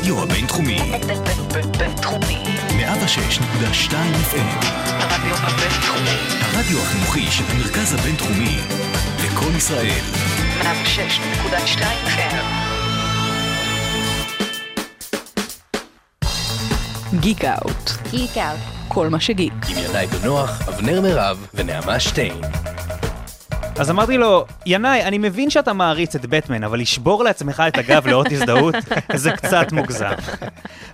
הרדיו הבינתחומי. בינתחומי. 106.2 FM. הרדיו הבינתחומי. הרדיו החינוכי של המרכז הבינתחומי. לקום ישראל. 106.2 FM. גיק אאוט. גיק אאוט. כל מה שגיק. עם ינאי בנוח, אבנר מירב ונעמה שטיין. אז אמרתי לו, ינאי, אני מבין שאתה מעריץ את בטמן, אבל לשבור לעצמך את הגב לאות הזדהות, זה קצת מוגזם.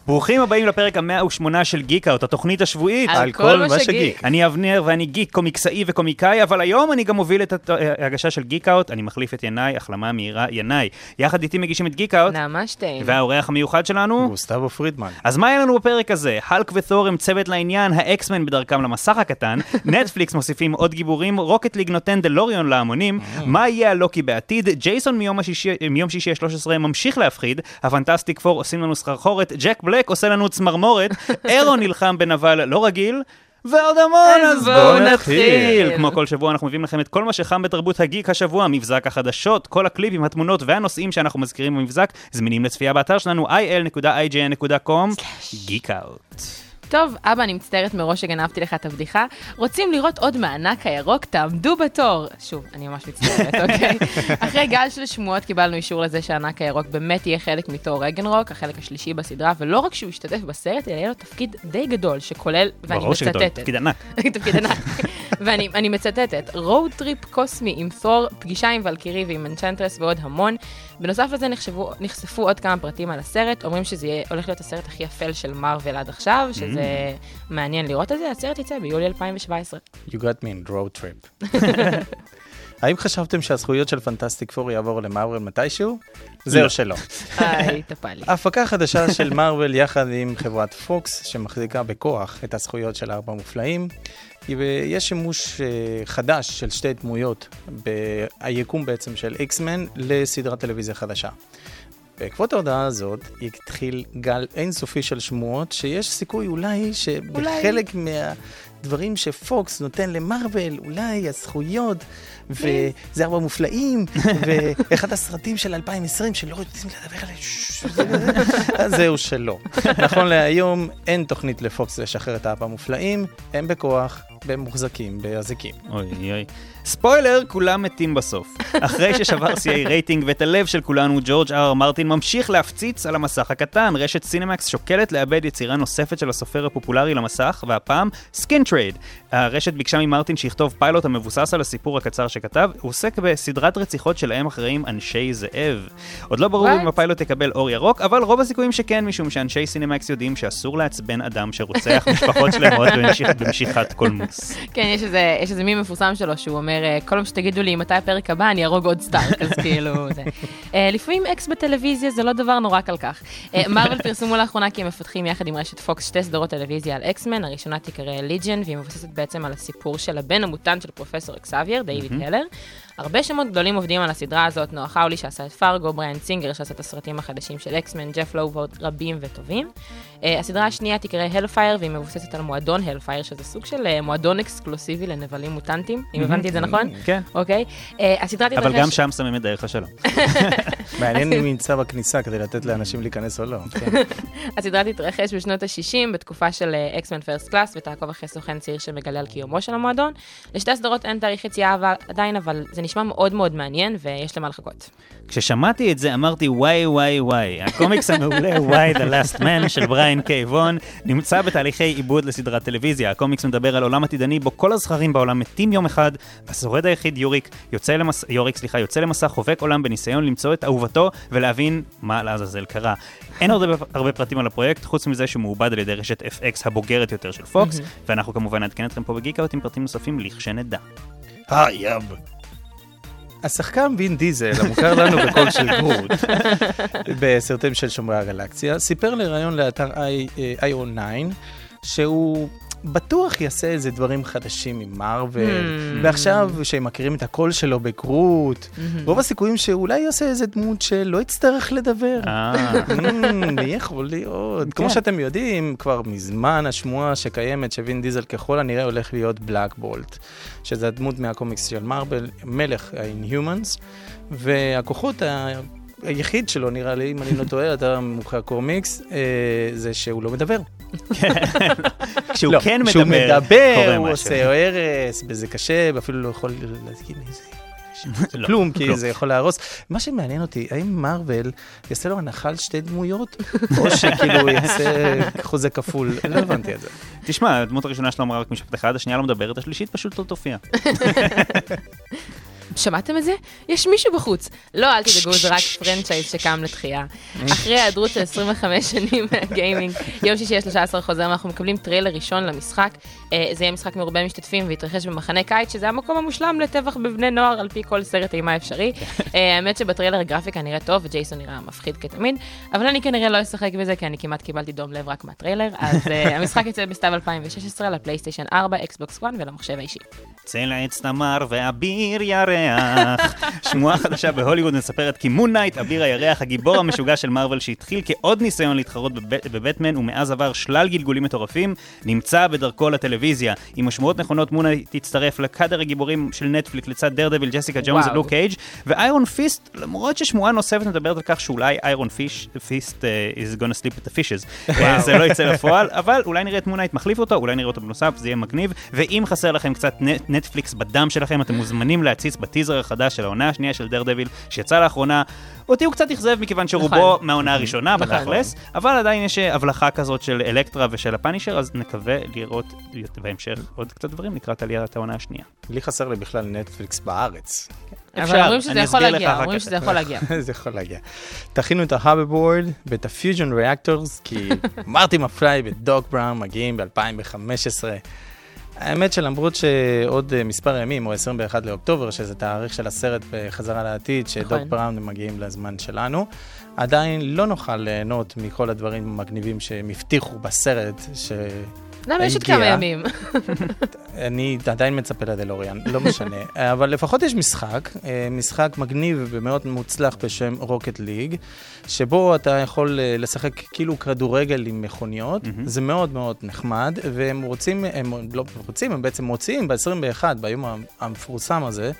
ברוכים הבאים לפרק ה-108 של גיקאוט, התוכנית השבועית. על כל מה שגיק. אני אבנר ואני גיק קומיקסאי וקומיקאי, אבל היום אני גם מוביל את ההגשה של גיקאוט, אני מחליף את ינאי, החלמה מהירה, ינאי. יחד איתי מגישים את גיקאוט, נעמה שטיין. והאורח המיוחד שלנו, גוסטבו פרידמן. אז מה היה לנו בפרק הזה? האלק ותור הם צוות לעניין, האקס-מן בדרכם למסך הקטן, נטפליקס מוסיפים עוד גיבורים, רוקט ליג נותן דלוריאן להמונים, מה יהיה הלוקי בעתיד, ג'ייסון מיום, השישי, מיום שישי ה-13 ממשיך להפחיד, הפנטסטיק פור עושים לנו סחרחורת, ג'ק בלק עושה לנו צמרמורת, אירון נלחם בנבל לא רגיל. ועוד המון, אז בואו נתחיל. כמו כל שבוע אנחנו מביאים לכם את כל מה שחם בתרבות הגיק השבוע, מבזק החדשות, כל הקליפים, התמונות והנושאים שאנחנו מזכירים במבזק, זמינים לצפייה באתר שלנו il.ign.com, אאוט. טוב, אבא, אני מצטערת מראש שגנבתי לך את הבדיחה. רוצים לראות עוד מהענק הירוק? תעמדו בתור. שוב, אני ממש מצטערת, אוקיי? אחרי גל של שמועות קיבלנו אישור לזה שהענק הירוק באמת יהיה חלק מתור רגנרוק, החלק השלישי בסדרה, ולא רק שהוא ישתתף בסרט, אלא יהיה לו תפקיד די גדול, שכולל, ואני ברור מצטטת. תפקיד ענק. תפקיד ענק. ואני אני מצטטת, road trip קוסמי עם תור, פגישה עם ולקירי ועם אנצ'נטרס ועוד המון. בנוסף לזה נחשבו, נחשפו עוד כמה פרטים על הסרט, אומרים שזה יהיה, הולך להיות הסרט הכי אפל של מארוול עד עכשיו, שזה מעניין לראות את זה, הסרט יצא ביולי 2017. You got me in road trip. האם חשבתם שהזכויות של פנטסטיק פור יעבור למארוול מתישהו? זהו שלא. היי, טפה לי. ההפקה החדשה של מארוול יחד עם חברת פוקס, שמחזיקה בכוח את הזכויות של ארבע מופלאים, יש שימוש אה, חדש של שתי דמויות ביקום בעצם של איקסמן לסדרת טלוויזיה חדשה. בעקבות ההודעה הזאת התחיל גל אינסופי של שמועות שיש סיכוי אולי שבחלק מהדברים שפוקס נותן למרוויל, אולי הזכויות, וזה ארבע מופלאים, ואחד הסרטים של 2020 שלא רוצים לדבר עליהם, אז זהו שלא. נכון להיום אין תוכנית לפוקס לשחרר את הארבע המופלאים, הם בכוח, והם מוחזקים באזיקים. אוי אוי. ספוילר, כולם מתים בסוף. אחרי ששבר שיאי רייטינג ואת הלב של כולנו, ג'ורג' אר מרטין ממשיך להפציץ על המסך הקטן. רשת סינמקס שוקלת לעבד יצירה נוספת של הסופר הפופולרי למסך, והפעם Skin Trade. הרשת ביקשה ממרטין שיכתוב פיילוט המבוסס על הסיפור הקצר שכתב, הוא עוסק בסדרת רציחות שלהם אחראים אנשי זאב. עוד לא ברור What? אם הפיילוט יקבל אור ירוק, אבל רוב הסיכויים שכן, משום שאנשי Cinemax יודעים שאסור לעצבן אדם שרוצח משפחות שלמות במשיכ- במשיכת קולמוס. כן, יש איזה, יש איזה מי מפורסם שלו שהוא אומר, אה, כל פעם שתגידו לי מתי הפרק הבא, אני אהרוג עוד סטארק, אז כאילו זה. אה, לפעמים אקס בטלוויזיה זה לא דבר נורא כל כך. אה, מארוול פרסמו לאחרונה כי הם מפתחים יחד עם רשת פוקס שתי סדרות טלוויזיה על X-Men, הראשונה תיקרא Legion, והיא מבוססת בעצם על הסיפור של הבן המוטנט של פרופסור אקסאבייר, דיוויד Haller. הרבה שמות גדולים עובדים על הסדרה הזאת, נואה הולי שעשה את פארגו, בריאן סינגר שעשה את הסרטים החדשים של X-Men, ג'ף לוב ועוד רבים וטובים. Uh, הסדרה השנייה תיקרא Hellfire והיא מבוססת על מועדון Hellfire, שזה סוג של uh, מועדון אקסקלוסיבי לנבלים מוטנטים, אם הבנתי את זה נכון? כן. אוקיי. Uh, הסדרה תתרחש... אבל גם שם שמים את דרך השלום. מעניין אם נמצא בכניסה כדי לתת לאנשים להיכנס או לא. הסדרה תתרחש בשנות ה-60, בתקופה של X-Men First Class, ותעקוב אחרי סוכן צעיר שמגלה על קיומו של המועדון. לשתי הסדרות אין תאריך יציאה עדיין, אבל זה נשמע מאוד מאוד מעניין, ויש למה לחכות. כששמעתי את זה אמרתי וואי וואי וואי, הקומיקס המעולה Y The Last Man של בריין קיי וון נמצא בתהליכי עיבוד לסדרת טלוויזיה. הקומיקס מדבר על עולם עתידני בו כל הזכרים בעולם מתים יום אחד, והשורד היחיד יוריק יוצא למס... יוריק סליחה, יוצא למסע חובק עולם בניסיון למצוא את אהובתו ולהבין מה לעזאזל קרה. אין עוד הרבה, הרבה פרטים על הפרויקט, חוץ מזה שהוא מעובד על ידי רשת FX הבוגרת יותר של פוקס, ואנחנו כמובן נעדכן אתכם פה בגיקאוט עם פרטים נוספים לכשנדע. אה, יאב. השחקן וין דיזל, המוכר לנו בקול של גרוט, בסרטים של שומרי הגלקסיה, סיפר לראיון לאתר IO9 שהוא בטוח יעשה איזה דברים חדשים עם מארוול, Hmm. ועכשיו שהם מכירים את הקול שלו בגרוט, רוב הסיכויים שאולי יעשה איזה דמות שלא יצטרך לדבר. אה, Mm, מי יכול להיות? כמו שאתם יודעים, כבר מזמן השמועה שקיימת שווין דיזל ככל הנראה הולך להיות בלאק בולט, שזה הדמות מהקומיקס של מרבל, מלך ה-Inhumans, והכוחות ה- היחיד שלו, נראה לי, אם אני לא טועה, אתה מומחה קומיקס, אה, זה שהוא לא מדבר. כשהוא לא, כן כשהוא מדבר, מדבר, הוא. עושה הרס, וזה קשה, ואפילו לא יכול להגיד איזה... לא, כלום, כי כלום. זה יכול להרוס. מה שמעניין אותי, האם מארוול יעשה לו הנחה על שתי דמויות, או שכאילו יעשה חוזה כפול? לא הבנתי את זה. תשמע, הדמות הראשונה שלו אמרה רק משפט אחד, השנייה לא מדברת, השלישית פשוט לא תופיע. שמעתם את זה? יש מישהו בחוץ. לא, אל תדאגו, זה רק פרנצ'ייז שקם לתחייה. אחרי היעדרות של 25 שנים מהגיימינג, יום שישי ה-13 חוזר, ואנחנו מקבלים טריילר ראשון למשחק. אה, זה יהיה משחק מרובה משתתפים ויתרחש במחנה קיץ, שזה המקום המושלם לטבח בבני נוער על פי כל סרט אימה אפשרי. אה, האמת שבטריילר הגרפיקה נראית טוב, וג'ייסון נראה מפחיד כתמיד, אבל אני כנראה לא אשחק בזה, כי אני כמעט קיבלתי דום לב רק מהטריילר. אז אה, המשחק יוצא בסתיו 2016 לפלייסטיישן 4, אקסבוקס 1 ולמחשב האישי. צא לעץ תמר ואביר ירח. שמועה חדשה בהוליווד מספרת כי Moon Knight, אביר הירח, הגיבור המשוגע של מארוול שהתחיל כעוד ניסיון להתחרות בב- בבטמן ומאז עבר שלל גלגולים מטורפים, נמצא בדרכו לטלוויזיה. אם השמועות נכונות, Moon Knight תצטרף לקאדר הגיבורים של נטפליקס לצד Daredevil, ג'סיקה ג'ונס. ולוק קייג' ו Iron Fist, למרות ששמועה נוספת מדברת על כך שאולי Iron Fist uh, is gonna sleep at the fishes. אה, זה לא יצא לפועל, אבל אולי נראה את Moon Knight מחליף אותו, אולי נראה אותו בנוסף, זה יהיה מגניב. ואם חסר לכם קצת נטפליקס בדם שלכם, אתם מוזמנים להציץ בטיזר החדש של העונה השנייה של Daredevil, שיצא לאחרונה. אותי הוא קצת אכזב מכיוון שרובו נכון. מהעונה הראשונה, נכון. בתכלס, אבל עדיין יש אה, הבלחה כזאת של אלקטרה ושל ה Punisher, אז נקווה לראות בהמשך עוד קצת דברים לקראת עליית העונה השנייה. לי חסר לי בכלל נטפליקס בארץ. אבל אומרים שזה אני יכול אסביר לך להגיע, אומרים. שזה יכול להגיע. זה יכול להגיע. תכינו את ה hoverboard ואת ה fusion reactors, כי מרטי מפליי ודוק בראון מגיעים ב-2015. האמת שלמרות שעוד אה, מספר ימים, או 21 לאוקטובר, שזה תאריך של הסרט בחזרה לעתיד, שדוק נכון. בראון מגיעים לזמן שלנו, עדיין לא נוכל ליהנות מכל הדברים המגניבים שהם הבטיחו בסרט, ש... למה יש עוד. כמה ימים? אני עדיין מצפה לדלוריאן, לא משנה. אבל לפחות יש משחק, אה, משחק מגניב ומאוד מוצלח בשם Rocket League, שבו אתה יכול אה, לשחק כאילו כדורגל עם מכוניות. זה מאוד מאוד נחמד, והם רוצים, הם לא רוצים, הם בעצם מוציאים ב-21, ביום המפורסם הזה,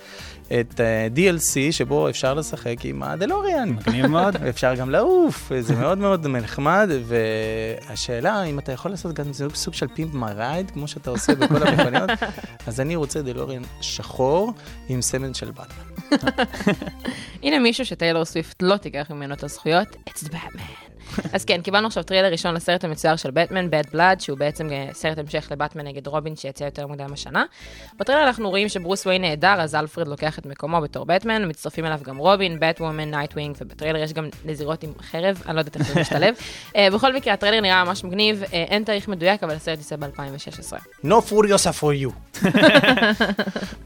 את אה, DLC שבו אפשר לשחק עם הדלוריאן. מגניב מאוד. אפשר גם לעוף, זה מאוד מאוד נחמד, והשאלה אם אתה יכול לעשות גם סוג- סוג של Pimp My Ride, כמו שאתה עושה בכל המכוניות, אז אני רוצה דלוריאן שחור עם סמל של באטמן. הנה מישהו שטיילור סוויפט לא תיקח ממנו את הזכויות, It's the Batman. אז כן, קיבלנו עכשיו טריילר ראשון לסרט המצויר של בטמן, Bad Blood, שהוא בעצם אה, סרט המשך לבטמן נגד רובין שיצא יותר מוקדם השנה. בטריילר אנחנו רואים שברוס וויין נעדר, אז אלפרד לוקח את מקומו בתור בטמן, מצטרפים אליו גם רובין, Batwoman, Nightwing, ובטריילר יש גם נזירות עם חרב, אני לא יודעת איך זה משתלב. אה, בכל מקרה, הטריילר נראה ממש מגניב, אה, אין תאריך מדויק, אבל הסרט יצא ב-2016. No Furiosa for you.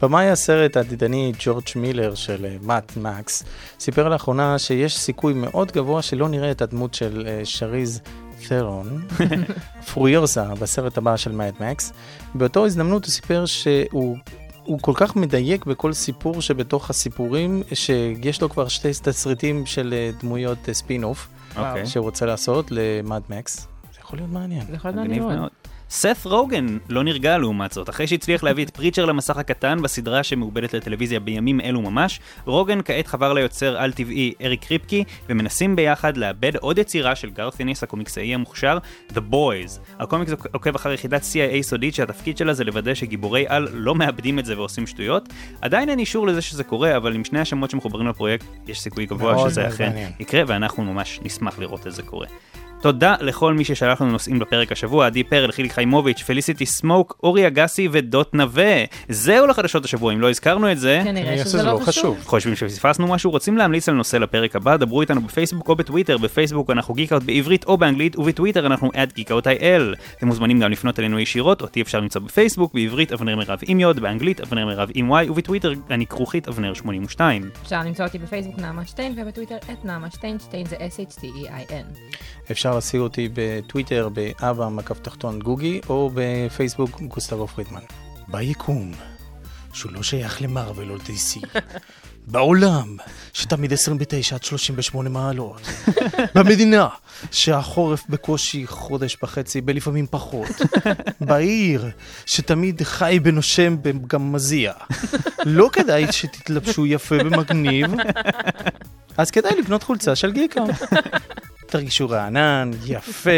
במאי הסרט העתידני ג'ורג' מילר של Mad Max סיפר לאחרונה שיש סיכוי מאוד גבוה שלא נראה את הדמות של אה, שריז ת'רון, Furiosa, בסרט הבא של Mad Max. באותו הזדמנות הוא סיפר שהוא... הוא כל כך מדייק בכל סיפור שבתוך הסיפורים, שיש לו כבר שתי תסריטים של אה, דמויות אה, ספין-אוף, אוקיי. שהוא רוצה לעשות ל Mad Max. זה יכול להיות מעניין. זה יכול להיות מעניין מאוד. סת רוגן לא נרגע לעומת זאת, אחרי שהצליח להביא את Preacher למסך הקטן בסדרה שמעובדת לטלוויזיה בימים אלו ממש, רוגן כעת חבר ליוצר על טבעי אריק קריפקי, ומנסים ביחד לעבד עוד יצירה של גארת' אניס הקומיקסאי המוכשר, The Boys. הקומיקס עוקב אחר יחידת CIA סודית שהתפקיד שלה זה לוודא שגיבורי על לא מאבדים את זה ועושים שטויות. עדיין אין אישור לזה שזה קורה, אבל עם שני השמות שמחוברים לפרויקט, יש סיכוי גבוה שזה אכן. יקרה, ואנחנו ממש נשמח לראות את זה קורה. תודה לכל מי ששלח לנו נושאים בפרק השבוע, עדי פרל, חיליק חיימוביץ', פליסיטי סמוק, אורי אגסי ודות נווה. זהו לחדשות השבוע, אם לא הזכרנו את זה. כנראה כנראה שזה לא חשוב. חושבים שפספסנו משהו? רוצים להמליץ על נושא לפרק הבא? דברו איתנו בפייסבוק או בטוויטר. בפייסבוק אנחנו גיקאוט בעברית או באנגלית, ובטוויטר אנחנו at geekout.il. אתם מוזמנים גם לפנות אלינו ישירות, אותי אפשר למצוא בפייסבוק, בעברית אבנר מירב עם יוד, באנגלית אבנר מירב עם y, ובטוויטר אני כרוכית אבנר 82. אפשר למצוא אותי בפייסבוק נעמה שטיין ובטוויטר את נעמה שטיין, שטיין זה S-H-T-E-I-N. אפשר להשיג אותי בטוויטר באבא מקף תחתון גוגי, או בפייסבוק גוסטבו פרידמן. ביקום, שהוא לא שייך למרוויל או DC. בעולם, שתמיד 29 עד 38 מעלות. במדינה, שהחורף בקושי חודש וחצי, בלפעמים פחות. בעיר, שתמיד חי ונושם וגם מזיע. לא כדאי שתתלבשו יפה ומגניב. אז כדאי לקנות חולצה של Geekout. תרגישו רענן, יפה,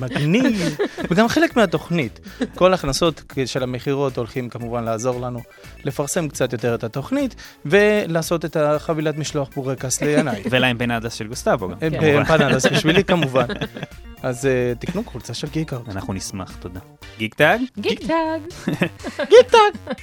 מגניב, וגם חלק מהתוכנית. כל ההכנסות של המכירות הולכים כמובן לעזור לנו לפרסם קצת יותר את התוכנית, ולעשות את החבילת משלוח בורקס לינאי. ולאמפנדס של גוסטבו גם. אמפנדס בשבילי כמובן. אז אה, תקנו חולצה של Geekout. אנחנו נשמח, תודה. Geek Tag? Geek Tag.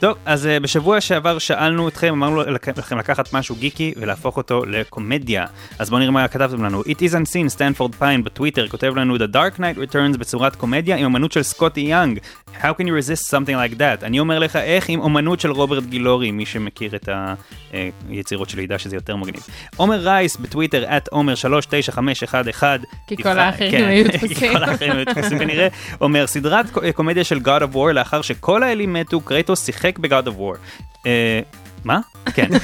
טוב, אז uh, בשבוע שעבר שאלנו אתכם, אמרנו לכם לקחת משהו גיקי ולהפוך אותו לקומדיה. אז בואו נראה מה כתבתם לנו. It is unseen, סטנפורד פיין בטוויטר כותב לנו The Dark Knight Returns בצורת קומדיה עם אמנות של סקוטי יאנג. How can you resist something like that? אני אומר לך איך עם אומנות של רוברט גילורי, מי שמכיר את היצירות שלי ידע שזה יותר מגניב. עומר רייס בטוויטר, at עומר 39511. כי כל האחרים כן, היו. כל האחרים היו תפוסים כנראה. אומר, סדרת קומדיה של God of War לאחר שכל האלים מתו, קרייטוס שיחק ב-God of War. מה? כן.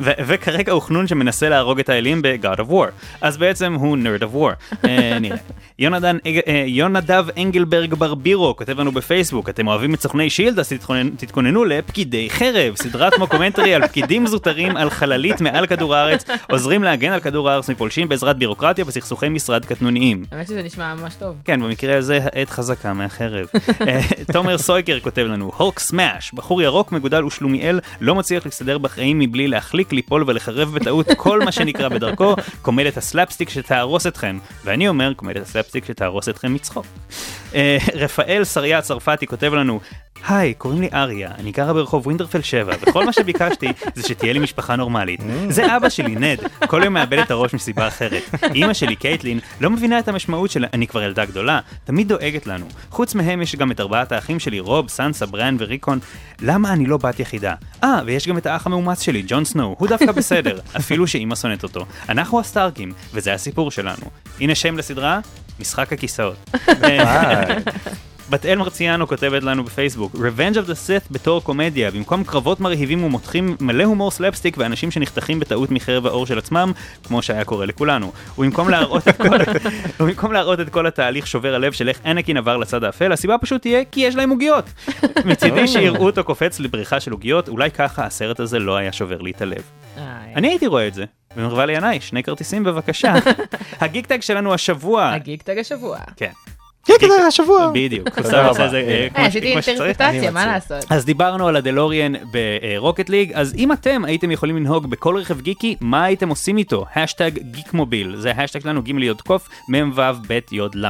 וכרגע הוא חנון שמנסה להרוג את האלים ב-God of War. אז בעצם הוא nerd of war. אה, נראה. יונדן, אג- אה, יונדב אנגלברג ברבירו כותב לנו בפייסבוק, אתם אוהבים את סוכני שילד אז תתכוננו לפקידי חרב, סדרת מוקומנטרי על פקידים זוטרים על חללית מעל כדור הארץ, עוזרים להגן על כדור הארץ מפולשים בעזרת בירוקרטיה וסכסוכי משרד קטנוניים. האמת שזה נשמע ממש טוב. כן, במקרה הזה העט חזקה מהחרב. אה, תומר סויקר כותב לנו, Hulk Smash, בחור ירוק מגודל ושלומיאל, לא מצליח להסתדר בחיים מבלי להחליק, ליפול ולחרב בטעות כל מה שנקרא בדרכו, קומדיית הסלאפסטיק שתהרוס אתכם. ואני אומר, קומדיית הסלאפסטיק שתהרוס אתכם מצחוק. אה, רפאל סריה צרפתי כותב לנו, היי, קוראים לי אריה, אני גרה ברחוב ווינטרפל 7, וכל מה שביקשתי זה שתהיה לי משפחה נורמלית. זה אבא שלי, נד, כל יום מאבד את הראש מסיבה אחרת. אימא שלי, קייטלין, לא מבינה את המשמעות של אני כבר ילדה גדולה, תמיד דואגת לנו. חוץ מהם יש גם את ארבעת האחים שלי, רוב, סנסה, בראן וריקון. למה אני לא בת יחידה? אה, ויש גם את האח המאומץ שלי, ג'ון סנואו, הוא דווקא בסדר, אפילו שאימא שונאת אותו. אנחנו הסטארקים, וזה הסיפור שלנו. הנה שם לסדרה, משחק הכיסאות. בת אל מרציאנו כותבת לנו בפייסבוק, Revenge of the Sith בתור קומדיה, במקום קרבות מרהיבים ומותחים מלא הומור סלפסטיק ואנשים שנחתכים בטעות מחרב האור של עצמם, כמו שהיה קורה לכולנו. ובמקום להראות את כל, ובמקום להראות את כל התהליך שובר הלב של איך אנקין עבר לצד האפל, הסיבה פשוט תהיה כי יש להם עוגיות. מצידי שיראו אותו קופץ לבריכה של עוגיות, אולי ככה הסרט הזה לא היה שובר לי את הלב. אני הייתי רואה את זה. ומרווה ליניי, שני כרטיסים בבקשה. הגיק טג שלנו השבוע. הגיק טג השבוע. כן. כן, כן, השבוע. בדיוק. אה, אה, עשיתי. אינטרפטציה, מה. לעשות? אז דיברנו על הדלוריאן ברוקט ליג, אז אם אתם הייתם יכולים לנהוג בכל רכב גיקי, מה הייתם עושים איתו? השטג גיק מוביל, זה ההשטג שלנו גימל יוד קוף, מ"ו ב' יוד ל'.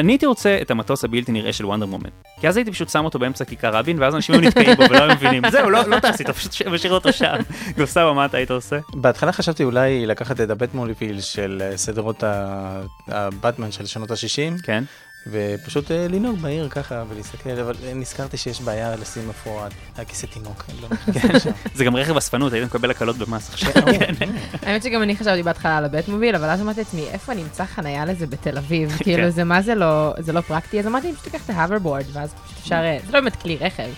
אני הייתי רוצה את המטוס הבלתי נראה של וונדר מומן. כי אז הייתי פשוט שם אותו באמצע כיכר רבין, ואז אנשים היו נתקעים בו ולא היו מבינים. זהו, לא לא תעשי אותו, פשוט משאיר אותו שם. גוסאמה, מה אתה היית עושה? בהתחלה חשבתי אולי לקחת את הבט מוליפיל של אה, סדרות ה- הבטמן של שנות ה-60, כן. ופשוט אה, לנהוג בעיר ככה ולהסתכל, אבל אה, נזכרתי שיש בעיה לשים איפה הכיסא תינוק. אני לא. זה גם רכב אספנות, הייתם מקבל הקלות במס עכשיו. כן. האמת שגם אני חשבתי בהתחלה על הבטמוביל, אבל אז אמרתי לעצמי, איפה אני אמצא חנייה לזה בתל אביב? כאילו, זה מה זה לא, זה לא פרקטי, אז אמרתי, אני פשוט אקח את ה hoverboard, ואז פשוט אפשר, אה, זה לא באמת כלי רכב,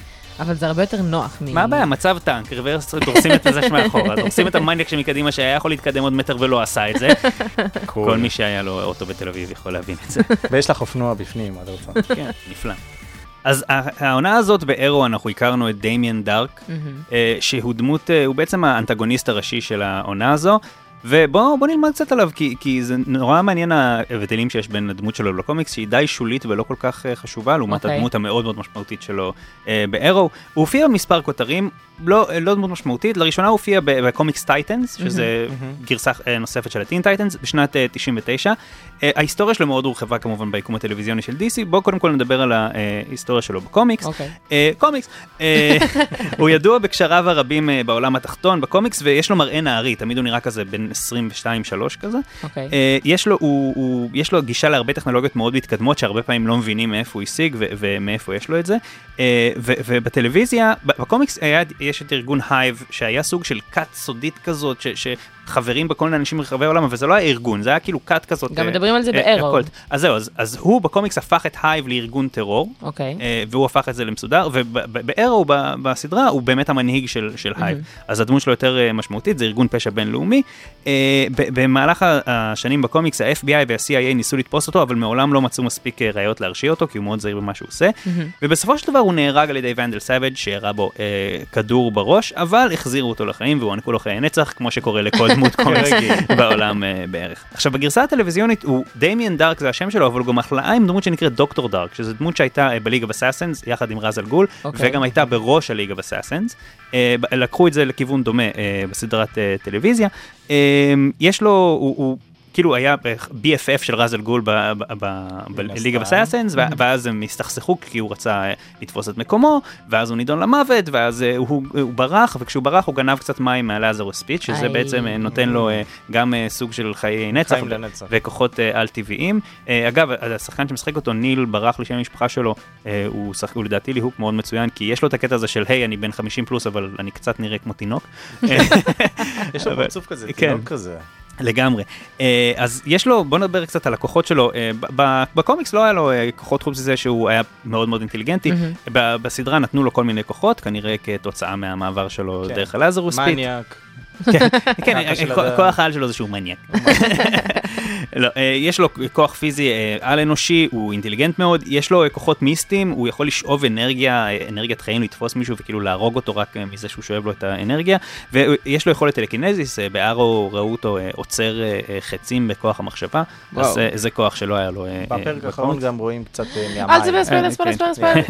אבל זה הרבה יותר נוח מ... מה הבעיה? מצב טנק, רוורס דורסים את זה שמאחורה, דורסים את המניאק שמקדימה שהיה יכול להתקדם עוד מטר ולא עשה את זה. כל מי שהיה לו אוטו בתל אביב יכול להבין את זה. ויש לך אופנוע בפנים, אתה רוצה? כן, נפלא. אז העונה הזאת ב Arrow אנחנו הכרנו את דמיאן דארק, אה, שהוא דמות, אה, הוא בעצם האנטגוניסט הראשי של העונה הזו. ובואו בוא נלמד קצת עליו, כי, כי זה נורא מעניין ההבדלים שיש בין הדמות שלו לקומיקס, שהיא די שולית ולא כל כך אה, חשובה, לעומת אוקיי. הדמות המאוד מאוד משמעותית שלו אה, ב Arrow. הוא הופיע במספר כותרים, לא, אה, לא דמות משמעותית, לראשונה הוא הופיע בקומיקס Titans, שזה גרסה אה, נוספת של ה Teen Titans, בשנת אה, 99. אה, ההיסטוריה שלו מאוד הורחבה כמובן ביקום הטלוויזיוני של DC, בואו קודם כל נדבר על ההיסטוריה שלו בקומיקס. אוקיי. אה, קומיקס. אה, הוא ידוע בקשריו הרבים אה, בעולם התחתון בקומיקס, ויש לו מראה נערי, תמיד הוא נראה כזה בין 22-3 כזה. אוקיי. אה, יש לו, גישה להרבה טכנולוגיות מאוד מתקדמות, שהרבה פעמים לא מבינים מאיפה הוא השיג ומאיפה יש לו את זה. אה, ובטלוויזיה, בקומיקס יש את ארגון הייב, שהיה סוג של כת סודית כזאת, ש- חברים בכל מיני אנשים ברחבי העולם, אבל זה לא היה ארגון, זה היה כאילו כת כזאת. גם אה, מדברים על זה אה. ה cult. אז זהו, אז, הוא בקומיקס הפך את הייב לארגון טרור. אוקיי. אה, והוא הפך את זה למסודר, וב Arrow בסדרה הוא באמת המנהיג של, הייב. אז הדמות שלו יותר משמעותית, זה ארגון פשע בינלאומי. במהלך השנים בקומיקס ה-FBI וה-CIA ניסו לתפוס אותו, אבל מעולם לא מצאו מספיק ראיות להרשיע אותו, כי הוא מאוד זהיר במה שהוא עושה. ובסופו של דבר הוא נהרג על ידי ונדל סאביג' שירה בו כדור בראש, אבל החזירו אותו לחיים והוענקו לו חיי נצח, כמו שקורה לכל דמות קומיקס בעולם אה, בערך. עכשיו בגרסה הטלוויזיוני הוא דמיאן דארק זה השם שלו, אבל הוא גם הכלאה עם דמות שנקראת דוקטור דארק, שזו דמות שהייתה אה, ב League of Assassins יחד עם רז אל גול, אוקיי. וגם הייתה בראש ה League of Assassins. אה, לקחו את זה לכיוון דומה בסדרת טלוויזיה. יש לו, הוא... כאילו היה BFF של רז אל גול בליג אב אסאסנס, ואז הם הסתכסכו כי הוא רצה אה, לתפוס את מקומו, ואז הוא נידון למוות, ואז אה, הוא הוא ברח, וכשהוא ברח הוא גנב קצת מים מהלאזרוס ספיץ', שזה. בעצם אה, נותן לו אה, גם אה, סוג של חיי נצח. וכוחות אה, על-טבעיים. אה, אגב, השחקן שמשחק אותו, ניל ברח לי שם המשפחה שלו, אה, הוא לדעתי ליהוק מאוד מצוין, כי יש לו את הקטע הזה של, היי, אני בן 50 פלוס, אבל אני קצת נראה כמו תינוק. אה, יש לו פרצוף כזה, כן. תינוק כזה. לגמרי. אה, אז יש לו, בוא נדבר קצת על הכוחות שלו. אה, בקומיקס לא היה לו אה, כוחות חוץ מזה שהוא היה מאוד מאוד אינטליגנטי. ב- בסדרה נתנו לו כל מיני כוחות, כנראה כתוצאה מהמעבר שלו כן. דרך ה Lazarus Pit. מניאק. כן, ככה של כוח- העל שלו זה שהוא מניאק. לא, אה, יש לו כוח פיזי אה, על אנושי, הוא אינטליגנט מאוד, יש לו אה, כוחות מיסטיים, הוא יכול לשאוב אנרגיה, אה, אנרגיית חיים, לתפוס מישהו וכאילו להרוג אותו רק אה, מזה שהוא שואב לו את האנרגיה, ויש לו יכולת טלקינזיס, אה, ב Arrow ראו אותו אה, עוצר אה, אה, חצים בכוח המחשבה, אז. אה, זה כוח שלא היה לו. אה, בפרק אה, האחרון. גם רואים קצת אה, מהמים. אל תספר ספיילר, אה, ספיילר. ספיילר, ספיילר.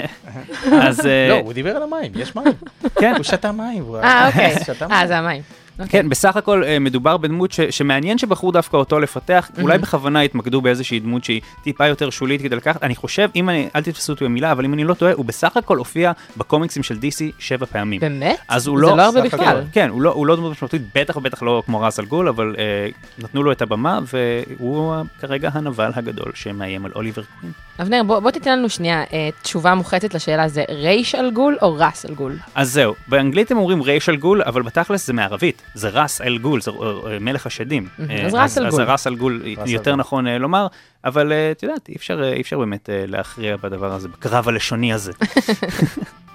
אז אה, לא, הוא דיבר על המים, יש מים. כן, הוא שתה מים. אה, אוקיי. אה, מים. זה המים. כן, בסך הכל אה, מדובר בדמות ש, שמעניין שבחרו דווקא אותו לפתח, אולי בכוונה התמקדו באיזושהי דמות שהיא טיפה יותר שולית כדי לקחת, אני חושב, אם אני, אל תתפסו אותי במילה, אבל אם אני לא טועה, הוא בסך הכל הופיע בקומיקסים של DC שבע פעמים. באמת? אז הוא זה לא, לא הרבה בכלל. הכל. כן, הוא לא, הוא לא דמות משמעותית, בטח ובטח לא כמו רס על גול, אבל אה, נתנו לו את הבמה, והוא כרגע הנבל הגדול שמאיים על אוליבר קווין. אבנר, בוא בוא תיתן לנו שנייה אה, תשובה מוחצת לשאלה, זה רייש על גול או רס על גול? אז זהו, באנגלית הם אומרים רייש על גול, אבל בתכלס זה מערבית, זה רס אל גול, זה אה, אה, מלך השדים. אה, אז רס אל אז גול. רס על גול אל יותר. נכון לומר, אבל את יודעת, אי אפשר, באמת להכריע בדבר הזה, בקרב הלשוני הזה.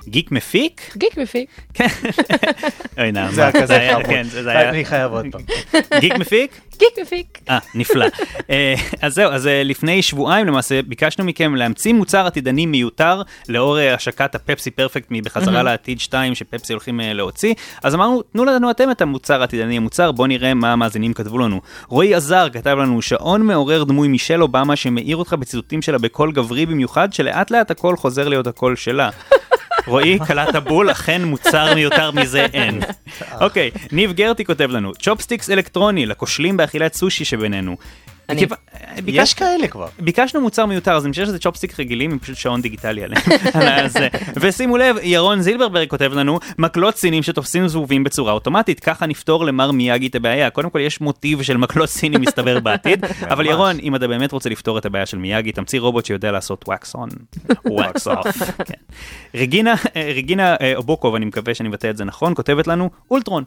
גיק מפיק? גיק מפיק. אוי נעמה, זה היה כזה חמוד. כן, זה זה היה, אני חייב עוד פעם. גיק מפיק? גיק מפיק. אה, נפלא. אה, אז זהו, אז אה, לפני שבועיים למעשה ביקשנו מכם להמציא מוצר עתידני מיותר לאור אה, השקת ה Pepsi Perfect מבחזרה לעתיד 2 ש Pepsi הולכים להוציא. אז אמרנו, תנו לנו אתם את המוצר העתידני המוצר, בואו נראה מה המאזינים כתבו לנו. רועי עזר כתב לנו שעון מעורר דמוי מישל אובמה שמאיר אותך בציטוטים שלה בקול גברי במיוחד, שלאט לאט הקול חוזר להיות הקול שלה. רועי, קלעת בול, אכן מוצר מיותר מזה אין. אוקיי, ניב גרטי כותב לנו, צ'ופסטיקס אלקטרוני לכושלים באכילת סושי שבינינו. אני. יש כאלה כבר. ביקשנו מוצר מיותר, אז אני חושב שזה צ'ופסטיק רגילים עם פשוט שעון דיגיטלי עליהם. ושימו לב, ירון זילברברג כותב לנו, מקלות סינים שתופסים זבובים בצורה אוטומטית, ככה נפתור למר מיאגי את הבעיה. קודם כל יש מוטיב של מקלות סינים מסתבר בעתיד, אבל ירון, אם אתה באמת רוצה לפתור את הבעיה של מיאגי, תמציא רובוט שיודע לעשות on, wax off. כן. רגינה, אובוקוב, אני מקווה שאני מבטא את זה נכון, כותבת לנו, אולטרון.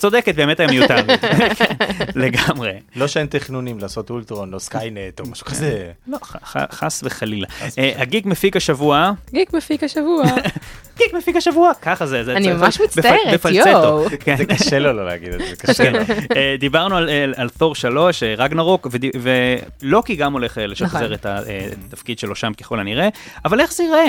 צודקת, באמת היה מיותר. לגמרי. לא שאין תכנונים לעשות אולטרון או סקיינט או משהו כזה. לא, חס וחלילה. אה, הגיג מפיק השבוע, גיק מפיק השבוע. גיג מפיק השבוע, ככה זה. אני ממש מצטערת. יואו. כן. זה קשה לו לא להגיד את זה, קשה כן. לו. אה, דיברנו על- על- תור שלוש, אה, רגנרוק, ולוקי גם הולך אה, לשחזר נכון. את התפקיד שלו שם ככל הנראה, אבל איך זה ייראה?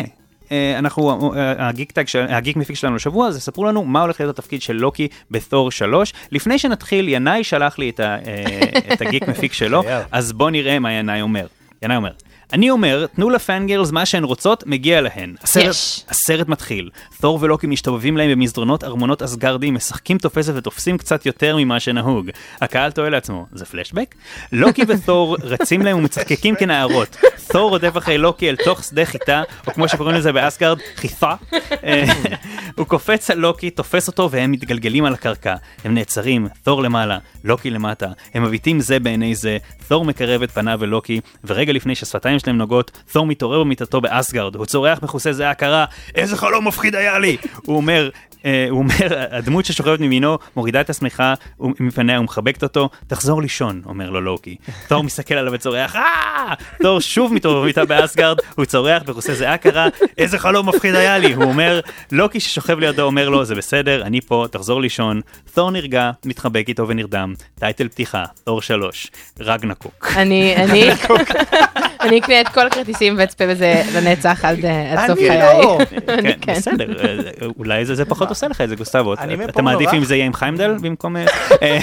אה, אנחנו, אה, ה geek tag, הגיק מפיק שלנו לשבוע, זה ספרו לנו מה הולך להיות התפקיד של לוקי בתור שלוש. לפני שנתחיל, ינאי שלח לי את ה- אה, את הגיק מפיק שלו. אז בוא נראה מה ינאי אומר. ינאי אומר, אני אומר, תנו לפאנגרלס מה שהן רוצות, מגיע להן. הסרט, יש. הסרט מתחיל. תור ולוקי מסתובבים להם במסדרונות ארמונות אסגרדים, משחקים תופסת ותופסים קצת יותר ממה שנהוג. הקהל תוהה לעצמו, זה פלשבק? לוקי ותור רצים להם ומצחקקים כנערות. תור רודף אחרי לוקי אל תוך שדה חיטה, או כמו שקוראים לזה באסגרד, חיפה. הוא קופץ על לוקי, תופס אותו והם מתגלגלים על הקרקע. הם נעצרים, תור למעלה, לוקי למטה. הם מביטים זה בעיני זה, תור מקרב את פניו אל ורגע לפני שהשפתיים שלהם נוגעות, תור מתעורר במיטתו באסגרד, הוא צורח מכוסה זיעה קרה, איזה חלום מפחיד היה לי! הוא אומר, אה, הוא אומר, הדמות ששוכבת מימינו מורידה את השמיכה מפניה ומחבקת אותו, תחזור לישון, אומר לו לוקי. תור מסתכל עליו וצורח, אה! תור שוב מתעורר במיטה באסגרד, הוא צורח וכוסה זיעה קרה, איזה חלום מפחיד היה לי! הוא אומר, לוקי ששוכב לידו אומר לו, זה בסדר, אני פה, תחזור לישון. תור נרגע, מתחבק איתו ונרדם. title פתיחה, תור שלוש, רגנקוק. אני, אני, אני אקנה את כל הכרטיסים ואצפה בזה לנצח עד אה, סוף חיי. לא. אני כן, כן. בסדר, אה, אולי זה זה פחות עושה לך את זה, גוסטבו. אני אתה מעדיף. אם זה יהיה עם חיימדל במקום... אה, אה,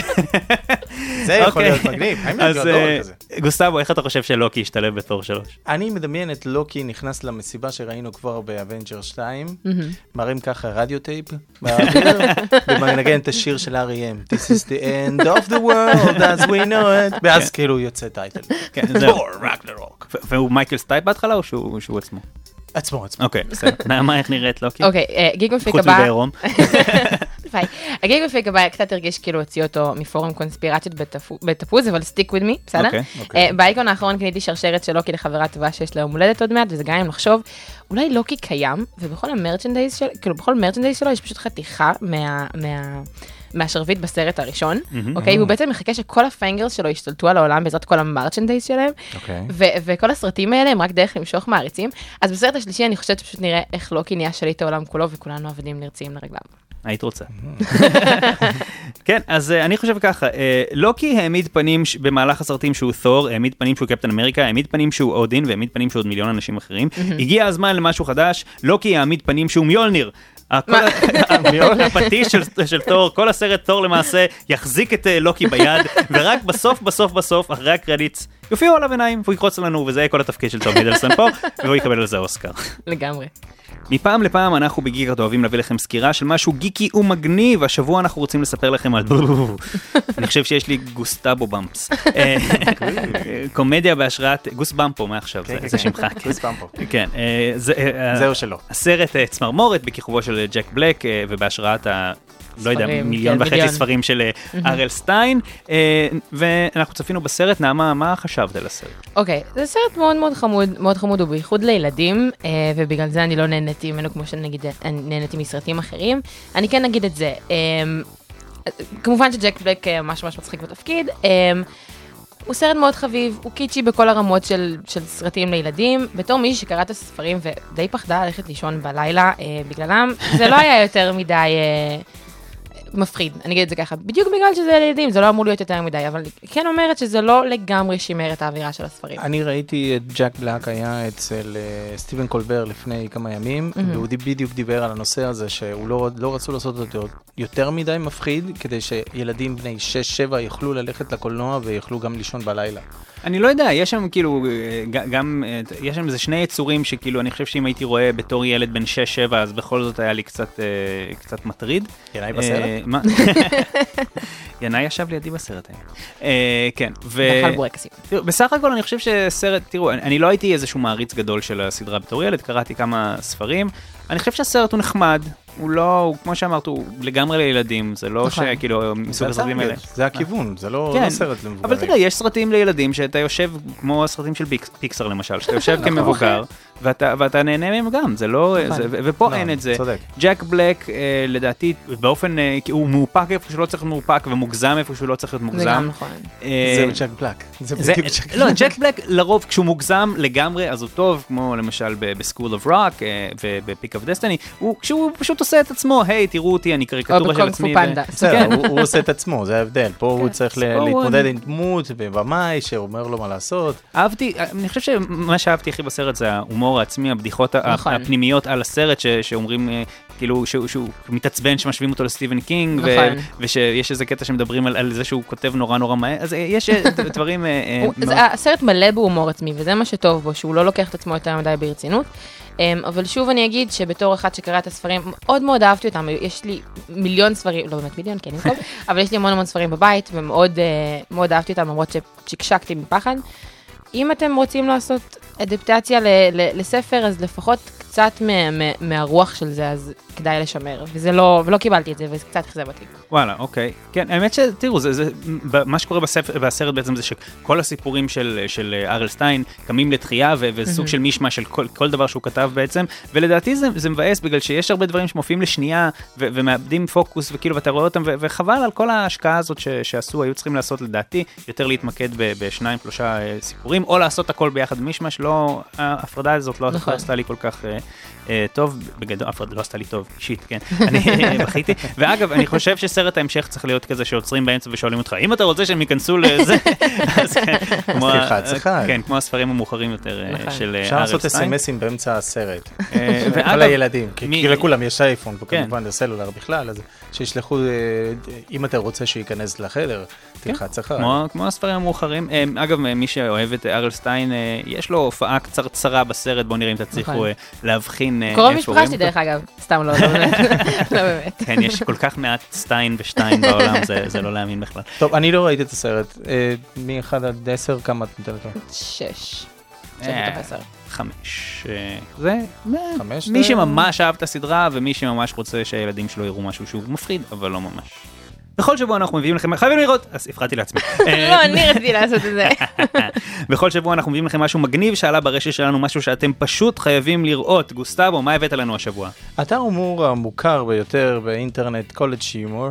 זה יכול אוקיי. להיות מגניב, אז גדול אה, כזה. גוסטבו, איך אתה חושב שלוקי ישתלב בתור שלוש? אני מדמיין את לוקי נכנס למסיבה שראינו כבר ב Avenger 2, מראים ככה רדיו טייפ באוויר, ומנגן את השיר של R.E.M. This is the end of the world as we know it, ואז כאילו יוצא title. כן, זהו. והוא מייקל סטייפ בהתחלה או שהוא עצמו? עצמו, עצמו. אוקיי, בסדר. נעמה, איך נראית לוקי? אוקיי, אה, גיג מפיק חוץ הבא, מבעירום. ביי. הגיג מפיק הבא קצת הרגיש כאילו הוציא אותו מפורום קונספירציות בתפו- בתפוז, אבל stick with me, בסדר? אוקיי, אוקיי. אה, באייקון האחרון קניתי שרשרת של לוקי לחברה טובה שיש לה יום הולדת עוד מעט, וזה גם אם לחשוב, אולי לוקי קיים, ובכל ה merchandise שלו, כאילו בכל merchandise שלו יש פשוט חתיכה מה... מה... מהשרביט בסרט הראשון, אוקיי? הוא בעצם מחכה שכל הפיינגרס שלו ישתלטו על העולם בעזרת כל ה merchandise שלהם, אוקיי. וכל הסרטים האלה הם רק דרך למשוך מעריצים. אז בסרט השלישי אני חושבת שפשוט נראה איך לוקי נהיה שליט העולם כולו וכולנו עבדים נרצעים לרגליו. היית רוצה. כן, אז אה, אני חושב ככה, אה, לוקי העמיד פנים במהלך הסרטים שהוא תור, העמיד פנים שהוא קפטן אמריקה, העמיד פנים שהוא אודין, והעמיד פנים שהוא עוד מיליון אנשים אחרים. הגיע הזמן למשהו חדש, לוקי יעמיד פנים שהוא מיולניר. הפטיש של, תור, כל הסרט תור למעשה יחזיק את אה, לוקי ביד, ורק בסוף בסוף בסוף, אחרי ה credits, יופיעו עליו עיניים, והוא יקרוץ לנו, וזה יהיה כל התפקיד של תום הידלסטון פה, והוא יקבל על זה אוסקר. לגמרי. מפעם לפעם אנחנו בגיק אאוט אוהבים להביא לכם סקירה של משהו גיקי ומגניב, השבוע אנחנו רוצים לספר לכם על... אני חושב שיש לי גוסטאבו במפס. אה, קומדיה בהשראת גוס במפו מעכשיו, זה- כן, זה כן. שמך. גוס במפו. כן, אה, זה- אה, זהו שלו. הסרט אה, צמרמורת בכיכובו של ג'ק בלק אה, ובהשראת. לא יודע, מיליון כן, וחצי. ספרים של אה, אראל סטיין, אה, ואנחנו צפינו בסרט, נעמה, מה חשבת על הסרט? אוקיי, זה סרט מאוד מאוד חמוד, מאוד חמוד, הוא בייחוד לילדים, אה, ובגלל זה אני לא נהניתי ממנו כמו שנגיד נהניתי מסרטים אחרים. אני כן אגיד את זה, כמובן שג'ק בלק ממש ממש מצחיק בתפקיד. הוא סרט מאוד חביב, הוא קיצ'י בכל הרמות של, של סרטים לילדים. בתור מישהי שקרא את הספרים ודי פחדה ללכת לישון בלילה אה, בגללם, זה לא היה יותר מדי אה, מפחיד, אני אגיד את זה ככה. בדיוק בגלל שזה לילדים, זה לא אמור להיות יותר מדי, אבל כן אומרת שזה לא לגמרי שימר את האווירה של הספרים. אני ראיתי את ג'ק בלק היה אצל אה, סטיבן קולבר לפני כמה ימים, והוא די- בדיוק דיבר על הנושא הזה שהוא לא, לא רצו לעשות אותו יותר מדי מפחיד, כדי שילדים בני 6-7 יוכלו ללכת לקולנוע ויוכלו גם לישון בלילה. אני לא יודע, יש שם כאילו, אה, גם, אה, יש שם איזה שני יצורים שכאילו, אני חושב שאם הייתי רואה בתור ילד בן 6-7, אז בכל זאת היה לי קצת, אה, קצת מטריד. ינאי בסרט? מה? ינאי ישב לידי בסרט היום. כן, ו... בורקסים. תראו, בסך הכל אני חושב שסרט, תראו, אני, אני לא הייתי איזשהו מעריץ גדול של הסדרה בתור ילד, קראתי כמה ספרים. אני חושב שהסרט הוא נחמד, הוא לא, הוא, כמו שאמרת, הוא לגמרי לילדים, זה לא נכון. שכאילו מסוג הסרטים האלה. זה הכיוון, זה לא כן, לא סרט למבוגרים. אבל תראה, יש סרטים לילדים שאתה יושב, כמו הסרטים של פיקס- פיקסר למשל, שאתה יושב כמבוגר, ואתה ואתה נהנה מהם גם, זה לא, נכון. זה- ופה לא, אין את זה. צודק. ג'ק בלק, אה, לדעתי, באופן, אה, כי הוא מאופק איפה שהוא לא צריך להיות מאופק, ומוגזם איפה שהוא לא צריך להיות זה גם מוגזם. נכון. אה, זה ג'ק בלק. זה זה, בדיוק ג'ק לא, בלק. ג'ק בלק לרוב כשהוא מוגזם לגמרי אז הוא טוב, כמו למשל ב School of Rock וב Pick of Destiny, כשהוא פשוט עושה את עצמו, היי תראו אותי אני או קריקטורה של בקונג פו עצמי. ו- פנדה. בסדר, הוא- עושה את עצמו, זה ההבדל. פה הוא צריך אז בואו, להתמודד עם דמות ובמאי שאומר לו מה לעשות. אהבתי, אני חושב שמה שאהבתי הכי בסרט זה ההומור העצמי, הבדיחות נכון. הפנימיות על הסרט, שאומרים אה, כאילו שהוא, שהוא מתעצבן שמשווים אותו לסטיבן קינג, ו- נכון. ושיש איזה קטע שמדברים על, על זה שהוא כותב נורא נורא מהר, אז אה, יש אה, דברים... אה, הוא- מאוד- זה- הסרט מלא בהומור עצמי, וזה מה שטוב בו, שהוא לא לוקח את עצמו יותר מדי ברצינות. אמ, אבל שוב אני אגיד שבתור אחת שקראה את הספרים, מאוד מאוד אהבתי אותם, יש לי מיליון ספרים, לא באמת מיליון, כן, במקום, אבל יש לי המון המון ספרים בבית, ומאוד מאוד אהבתי אותם, למרות שצ'קשקתי מפחד. אם אתם רוצים לעשות אדפטציה ל- ל- לספר, אז לפחות קצת קצת מה- מה- מהרוח של זה, אז כדאי לשמר. וזה לא, ולא קיבלתי את זה, וזה קצת אכזב אותי. וואלה, אוקיי. כן, האמת שתראו, זה, זה, מה שקורה בספר, בסרט בעצם זה שכל הסיפורים של, של ארל סטיין קמים לתחייה ו- וסוג של מישמע של כל, כל דבר שהוא כתב בעצם, ולדעתי זה, זה מבאס בגלל שיש הרבה דברים שמופיעים לשנייה ו- ומאבדים פוקוס וכאילו ואתה רואה אותם ו- וחבל על כל ההשקעה הזאת ש- שעשו, היו צריכים לעשות לדעתי יותר להתמקד ב- בשניים שלושה אה, סיפורים או לעשות הכל ביחד במישמש, לא, ההפרדה הזאת לא, נכון. עשתה לי כל כך אה, טוב, בגדול, הפרדה לא עשתה לי טוב אישית, כן, אני אה, בכיתי, ואגב אני חושב שסרט ההמשך צריך להיות כזה שעוצרים באמצע ושואלים אותך אם אתה רוצה שהם ייכנסו לזה, אז כן, כמו ה- תלחץ אחד. כן, כמו הספרים המאוחרים יותר אה, נכון. של אה, אפשר לעשות. אס.אם.אסים באמצע הסרט. אה, כל הילדים, כי לכולם יש אייפון, כן. וכמובן זה סלולר בכלל, אז שישלחו, אה, אם אתה רוצה שייכנס לחדר, תלחץ אחד. כן. כמו, כמו הספרים המאוחרים. אה, אגב, אה, מי שאוהב את ארל סטיין, אה, יש לו הופעה קצרצרה בסרט, בואו נראה אם תצליחו נכון. אה, להבחין אה, קרוב איפה משפחה שלי. דרך אגב. סתם לא, לא באמת. לא באמת. כן, יש כל כך מעט סטיין ושטיין בעולם, זה, זה לא להאמין בכלל. טוב, אני לא ראיתי את הסרט. אה, מ-1 עד 10, כמה את נותנת לו? שש. שש אה, מתוך עשר. חמש. אה, זה, אה, חמש מי זה- שממש אהב את הסדרה ומי שממש רוצה שהילדים שלו יראו משהו שהוא מפחיד, אבל לא ממש. בכל שבוע אנחנו מביאים לכם, חייבים לראות, אז הפרעתי לעצמי. אה, לא, אני רציתי לעשות את זה. בכל שבוע אנחנו מביאים לכם משהו מגניב שעלה ברשת שלנו, משהו שאתם פשוט חייבים לראות. גוסטבו, מה הבאת לנו השבוע? אתר הומור המוכר ביותר באינטרנט, קולג' שימור,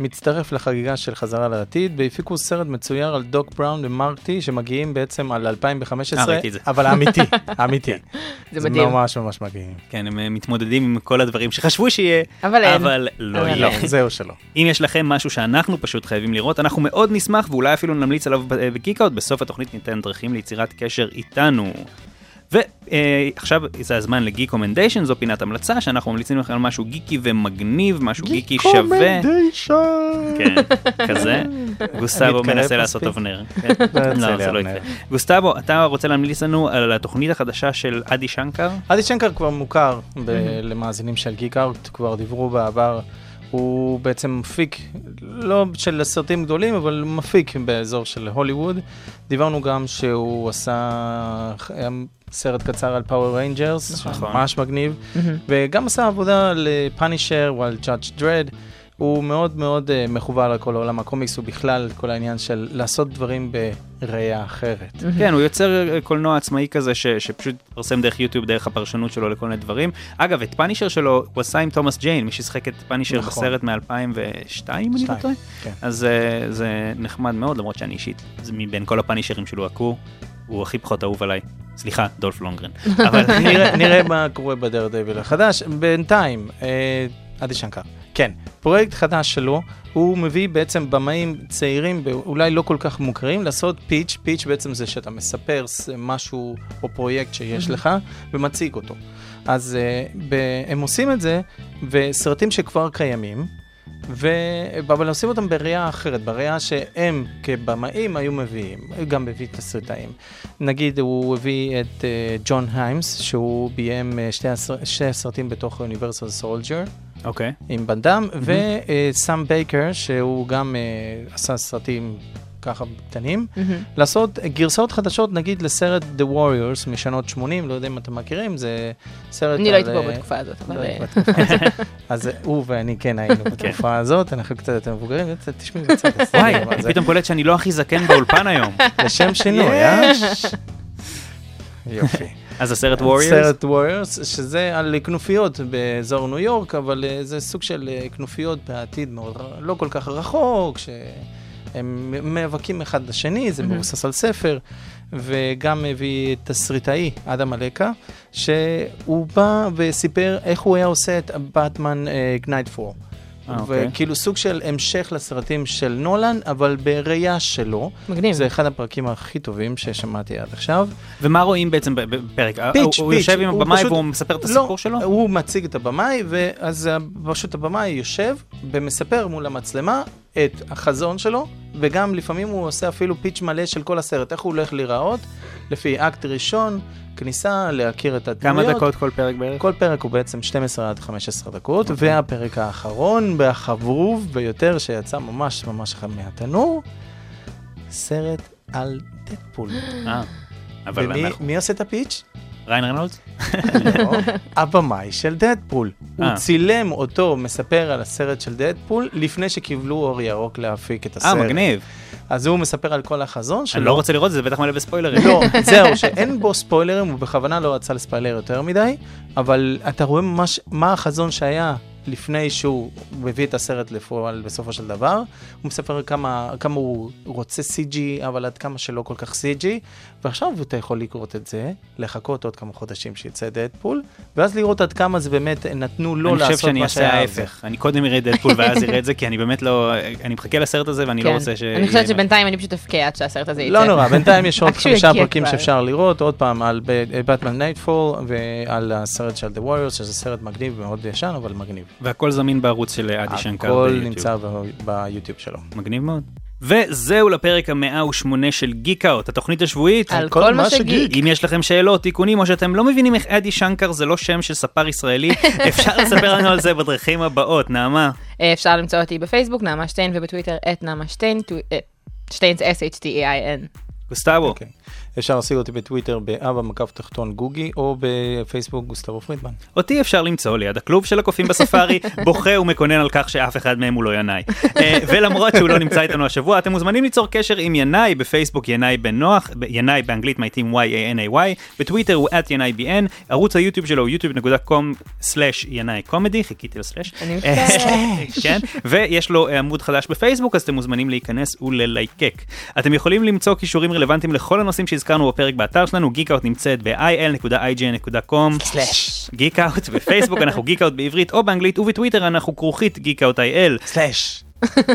מצטרף לחגיגה של חזרה לעתיד, והפיקו סרט מצויר על דוק בראון ומרקטי, שמגיעים בעצם על 2015, אה, זה. אבל האמיתי, האמיתי. זה מדהים. ממש ממש מגיעים. כן, הם אה, מתמודדים עם כל הדברים שחשבו שיהיה, אבל אין. אבל לא יהיה. אין. זהו שלא. אם יש לכם משהו שאנחנו פשוט חייבים לראות, אנחנו מאוד נשמח ואולי אפילו נמליץ עליו ב- בגיק אאוט, בסוף התוכנית ניתן דרכים ליצירת קשר איתנו. ועכשיו זה הזמן ל geekommendation, זו פינת המלצה, שאנחנו ממליצים לכם על משהו גיקי ומגניב, משהו גיקי שווה. כן, כזה. גוסטבו מנסה לעשות? אבנר. לא יוצא לא, זה לא אבנר. יקרה. גוסטבו, אתה רוצה להמליץ לנו על התוכנית החדשה של אדי שנקר? אדי שנקר כבר מוכר למאזינים של גיק אאוט, כבר דיברו בעבר. הוא בעצם מפיק, לא של סרטים גדולים, אבל מפיק באזור של הוליווד. דיברנו גם שהוא עשה סרט קצר על Power Rangers, נכון. ממש מגניב, וגם עשה עבודה ל Punisher ועל Judge Dredd. הוא מאוד מאוד uh, מחובר לכל עולם הקומיקס ובכלל כל העניין של לעשות דברים בראייה אחרת. כן, הוא יוצר אה, קולנוע עצמאי כזה ש, שפשוט פרסם דרך יוטיוב, דרך הפרשנות שלו לכל מיני דברים. אגב, את Punisher שלו הוא עשה עם תומאס ג'יין, מי ששיחק את Punisher נכון. בסרט מ-2002, אם אני לא טועה. כן. אז אה, זה נחמד מאוד, למרות שאני אישית, זה מבין כל הפאנישרים שלו עקו, הוא הכי פחות אהוב עליי. סליחה, דולף לונגרן. אבל נראה, נראה מה קורה ב Daredevil החדש. בינתיים, אה, אדי שנקר. כן, פרויקט חדש שלו, הוא מביא בעצם במאים צעירים, אולי לא כל כך מוכרים, לעשות פיץ', פיץ' בעצם זה שאתה מספר משהו או פרויקט שיש לך ומציג אותו. אז אה, ב- הם עושים את זה, וסרטים שכבר קיימים, ו... אבל עושים אותם בראייה אחרת, בראייה שהם כבמאים היו מביאים, גם מביא תסריטאים. נגיד הוא הביא את uh, ג'ון היימס, שהוא ביים uh, שתי, הסר... שתי הסרטים בתוך אוניברסל סולג'ר אוקיי. עם בנדם, וסאם בייקר, שהוא גם uh, עשה סרטים ככה קטנים, לעשות גרסאות חדשות, נגיד לסרט The Warriors משנות 80, לא יודע אם אתם מכירים, זה סרט אני לא על, הייתי פה אה, בתקופה הזאת, אבל... לא אה, בתקופה הזאת. אז הוא ואני כן היינו בתקופה הזאת, אנחנו קצת יותר מבוגרים, תשמעי בצד. וואי, מה זה? פתאום קולט שאני לא הכי זקן באולפן היום. לשם שינוי, אה? יופי. אז הסרט ווריורס? סרט ווריורס, שזה על כנופיות באזור ניו יורק, אבל אה, זה סוג של אה, כנופיות בעתיד מאוד, לא כל כך רחוק, שהם מאבקים אחד לשני, זה מבוסס על ספר, וגם הביא תסריטאי, אדם מלכה, שהוא בא וסיפר איך הוא היה עושה את באטמן נייטפור. אה, אוקיי. וכאילו סוג של המשך לסרטים של נולן, אבל בראייה שלו. מגניב. זה אחד הפרקים הכי טובים ששמעתי עד עכשיו. ומה רואים בעצם בפרק? פיץ', הוא- הוא פיץ', יושב עם הוא הבמאי פשוט- והוא מספר את לא, הסיפור שלו? הוא מציג את הבמאי, ואז פשוט הבמאי יושב ומספר מול המצלמה את החזון שלו, וגם לפעמים הוא עושה אפילו פיץ' מלא של כל הסרט, איך הוא הולך להיראות, לפי אקט ראשון, כניסה, להכיר את כמה הדמויות. דקות כל פרק בערך? כל פרק הוא בעצם 12 עד 15 דקות, והפרק האחרון והחבוב ביותר שיצא ממש ממש מהתנור, סרט על דדפול. אה, אבל ומי אנחנו... מי עושה את הפיץ'? ריין רנולדס? לא, הבמאי של דדפול. הוא אה. צילם אותו מספר על הסרט של דדפול לפני שקיבלו אור ירוק להפיק את אה, הסרט. מגניב. אז הוא מספר על כל החזון שלו. אני לא רוצה לראות את זה, בטח מלא בספוילרים. לא, זהו, שאין בו ספוילרים, הוא בכוונה לא רצה לספיילר יותר מדי, אבל אתה רואה ממש מה החזון שהיה לפני שהוא מביא את הסרט לפועל בסופו של דבר. הוא מספר כמה, כמה הוא רוצה CG, אבל עד כמה שלא כל כך CG, ועכשיו אתה יכול לקרות את זה, לחכות עוד כמה חודשים שיצא דדפול, ואז לראות עד כמה זה באמת נתנו לו אני לעשות חושב שאני מה אעשה שהיה. ההפך. אני קודם אראה דדפול ואז אראה את זה, כי אני באמת לא... אני מחכה לסרט הזה ואני לא כן. רוצה ש... אני חושבת שבינתיים אני פשוט אבכה עד שהסרט הזה יצא. לא נורא, בינתיים יש עוד חמישה פרקים. שאפשר לראות, עוד פעם על בטמן Knightfall ועל הסרט של The Warriors, שזה סרט מגניב מאוד ישן, אבל מגניב. והכל זמין בערוץ של אדי שנקר. הכל ביוטיוב. נמצא ב- ביוטיוב שלו. מגניב מאוד. וזהו לפרק ה-108 של גיק אאוט, התוכנית השבועית. על כל מה שגיק. אם יש לכם שאלות, תיקונים, או שאתם לא מבינים איך אדי שנקר זה לא שם של ספר ישראלי, אפשר לספר לנו על זה בדרכים הבאות. נעמה, אה, אפשר למצוא אותי בפייסבוק, נעמה שטיין, ובטוויטר, את נעמה שטיין, אה, שטיין זה S-H-T-E-I-N. גוסטבו, אוקיי. אפשר להשיג אותי בטוויטר באבא מקף תחתון גוגי, או בפייסבוק גוסטבו פרידמן. אותי אפשר למצוא ליד הכלוב של הקופים בספארי, בוכה ומקונן על כך שאף אחד מהם הוא לא ינאי. אה, ולמרות שהוא לא נמצא איתנו השבוע, אתם מוזמנים ליצור קשר עם ינאי בפייסבוק ינאי בן נוח, ינאי באנגלית מהיטים y-a-n-a-y, בטוויטר הוא at ינאי bn, ערוץ היוטיוב שלו הוא yוטיוב.com/ינאי קומדי, חיכיתי לסלאש. אני אה. כן, ויש לו אה, עמוד חדש בפייסבוק, אז אתם מוזמנים להיכנס וללייקק. אתם יכולים למצוא קישורים רלוונטיים לכל הנושאים שהזכרנו בפרק באתר שלנו, גיקאוט נמצאת ב-il.ign.com, גיקאוט בפייסבוק אנחנו גיקאוט בעברית או באנגלית, ובטוויטר אנחנו כרוכית גיקאוט il, סלאש.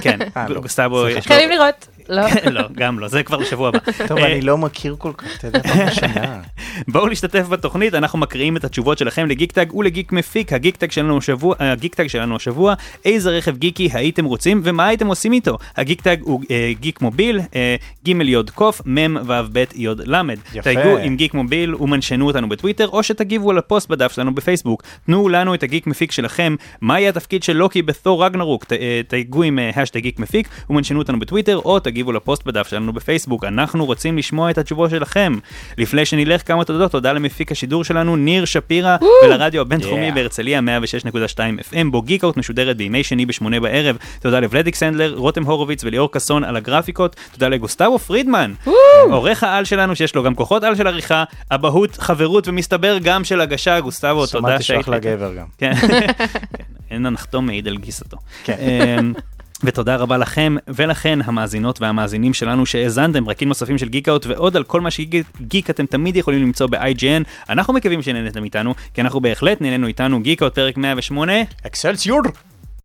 כן, אה, לא. גוסטבו יש לו, חייבים לראות. לא. לא, גם לא, זה כבר לשבוע הבא. טוב, אה, אני לא מכיר כל כך, אתה יודע, פעם ראשונה. בואו להשתתף בתוכנית, אנחנו מקריאים את התשובות שלכם ל geek tag ולגיק מפיק, ה geek tag שלנו השבוע, ה geek tag שלנו השבוע, איזה רכב גיקי הייתם רוצים ומה הייתם עושים איתו. ה geek tag הוא אה, גיק מוביל, אה, ג' יוד קוף, מ' ו' ב' יוד ל'. יפה. תייגו עם גיק מוביל ומנשנו אותנו בטוויטר, או שתגיבו על הפוסט בדף שלנו בפייסבוק. תנו לנו את הגיק מפיק שלכם, מה יהיה התפקיד של לוקי בתור רגנרוק, ת- אה, תייגו עם אה, השטג גיק מפיק ומנשנו אותנו בטוויטר, או תגיבו לפוסט בדף שלנו בפייסבוק. אנחנו רוצים לשמוע את התשובות שלכם. לפני שנלך כמה תודות, תודה למפיק השידור שלנו, ניר שפירא, ולרדיו הבינתחומי Yeah. בהרצליה 106.2 FM, בו גיקאוט משודרת בימי שני בשמונה בערב. תודה לבלדיק סנדלר, רותם הורוביץ וליאור קסון על הגרפיקות. תודה לגוסטבו פרידמן, עורך העל שלנו שיש לו גם כוחות על של עריכה, אבהות, חברות ומסתבר גם של הגשה. גוסטבו, תודה שמעתי שהיית. שאחלה גבר גם. כן, אין הנחתום מעיד על גיסתו. ותודה רבה לכם ולכן המאזינות והמאזינים שלנו שהאזנתם פרקים נוספים של גיקאוט ועוד על כל מה שגיק אתם תמיד יכולים למצוא ב-IGN. אנחנו מקווים שנהנתם איתנו כי אנחנו בהחלט נהנינו איתנו גיקאוט פרק 108 אקסלסיור!